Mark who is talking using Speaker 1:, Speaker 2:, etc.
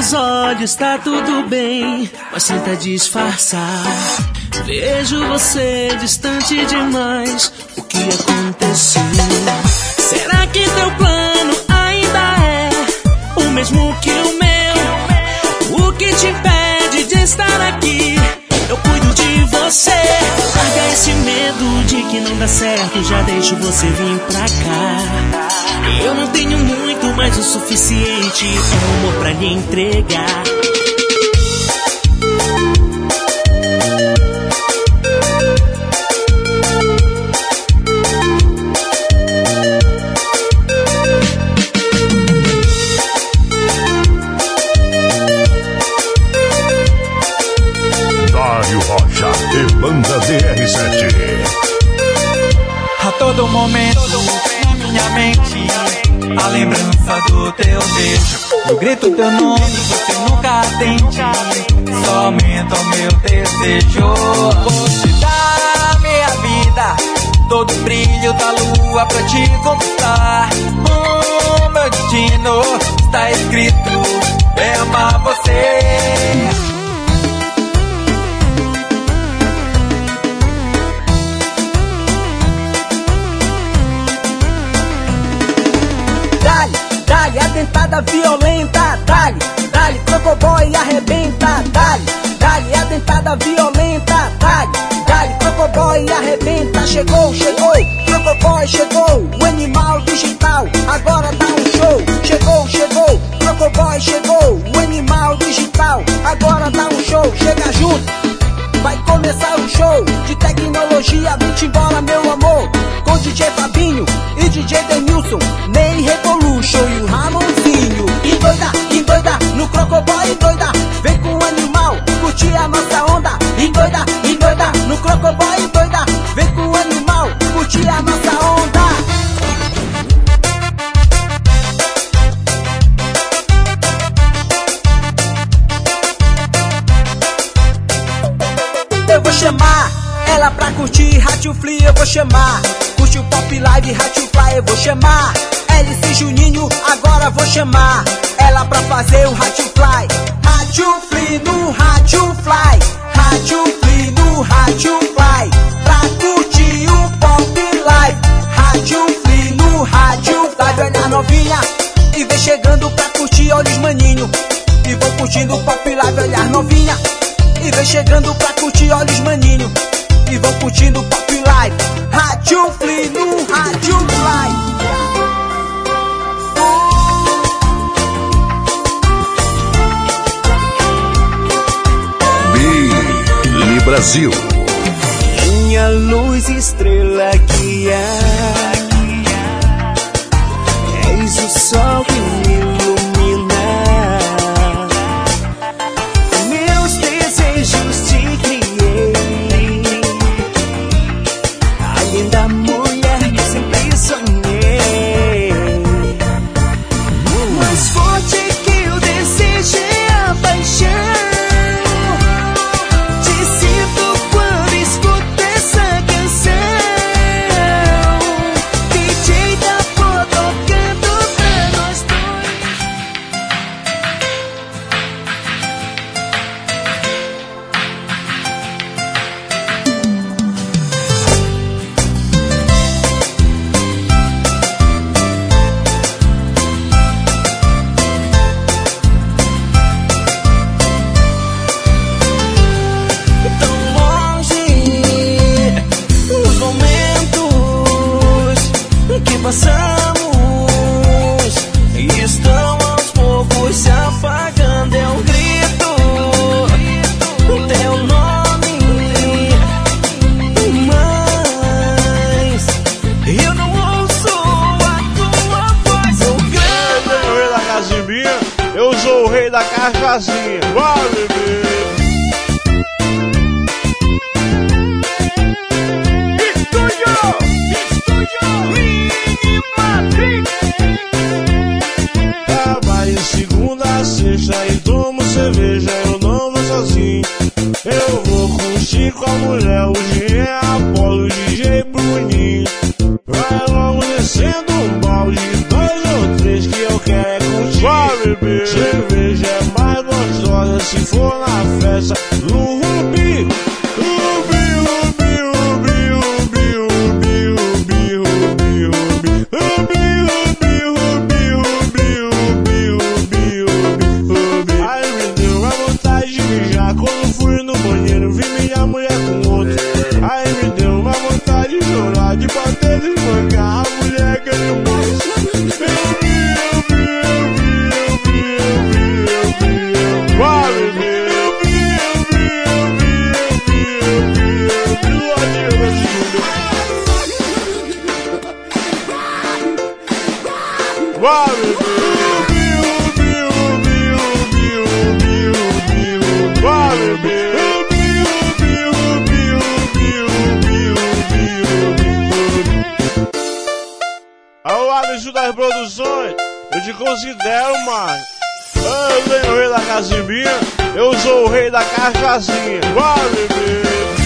Speaker 1: está tudo bem, mas tenta disfarçar. Vejo você distante demais. O que aconteceu? Será que teu plano ainda é o mesmo que o meu? O que te impede de estar aqui? Eu cuido de você. Larga esse medo de que não dá certo. Já deixo você vir pra cá. Eu não tenho muito, mas o suficiente amor pra lhe entregar.
Speaker 2: Dário Rocha e Banda DR7.
Speaker 3: A todo momento, minha mente, a lembrança do teu beijo. Eu grito teu nome, você nunca atende. Só aumenta o meu desejo. Vou te dar minha vida, todo o brilho da lua pra te conquistar. O meu destino está escrito, é amar
Speaker 4: a dentada violenta, dale, dale, Crocoboy arrebenta, dale, dale, a dentada violenta, dale, dale, Crocoboy arrebenta, chegou, chegou, chamar ela pra curtir Rádio Fly, eu vou chamar. Curte o Pop Live, Rádio Fly, eu vou chamar. LC Juninho, agora vou chamar. Ela pra fazer o Rádio Fly. Rádio Fly no Rádio Fly. Rádio Fly no Rádio Fly. Pra curtir o Pop Live. Rádio Fly no Rádio Fly. Olha a novinha e vem chegando pra curtir, olha os maninho. E vou curtindo o Pop Live, olhar novinha. E vem chegando pra curtir, olha os maninho. E vão curtindo Pop Live Rádio
Speaker 2: Billy Brasil.
Speaker 1: Minha luz estrela o
Speaker 5: rei da cachaçinha. Mini Madrid! Trabalho segunda sexta e tomo cerveja, eu não vou sozinho. Eu vou curtir com a mulher, hoje é Apolo, DJ se for na festa. Lua Uau, meu Deus! Alô, Alisson das Produções, eu te considero, mais. Eu sou o rei da casimira, eu sou o rei da cachaçinha. Vale, meu.